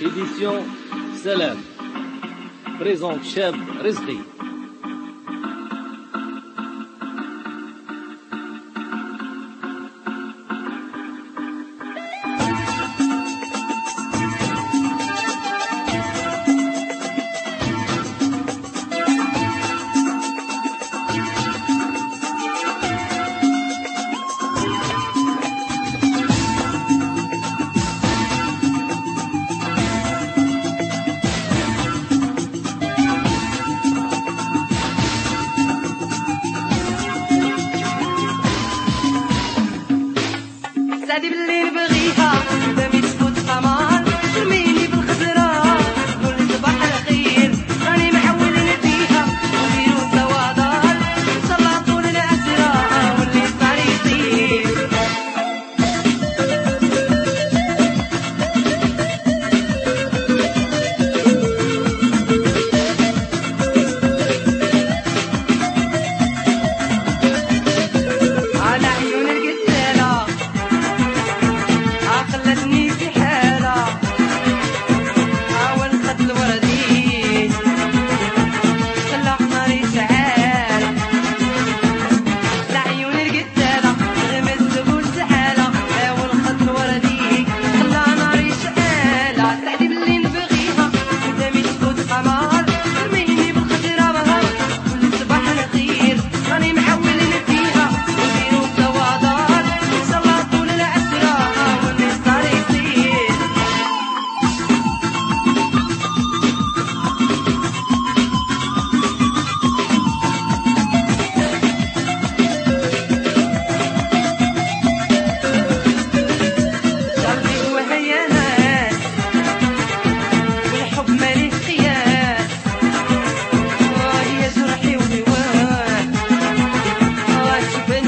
édition Salam présente Cheb Rizqi. I've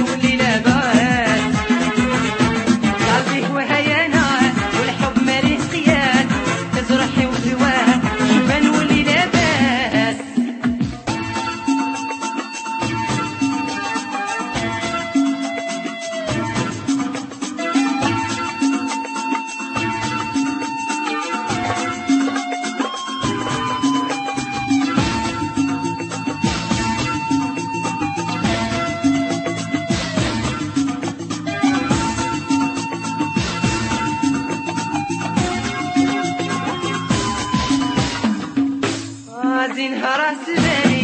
ولي Magazin harassment.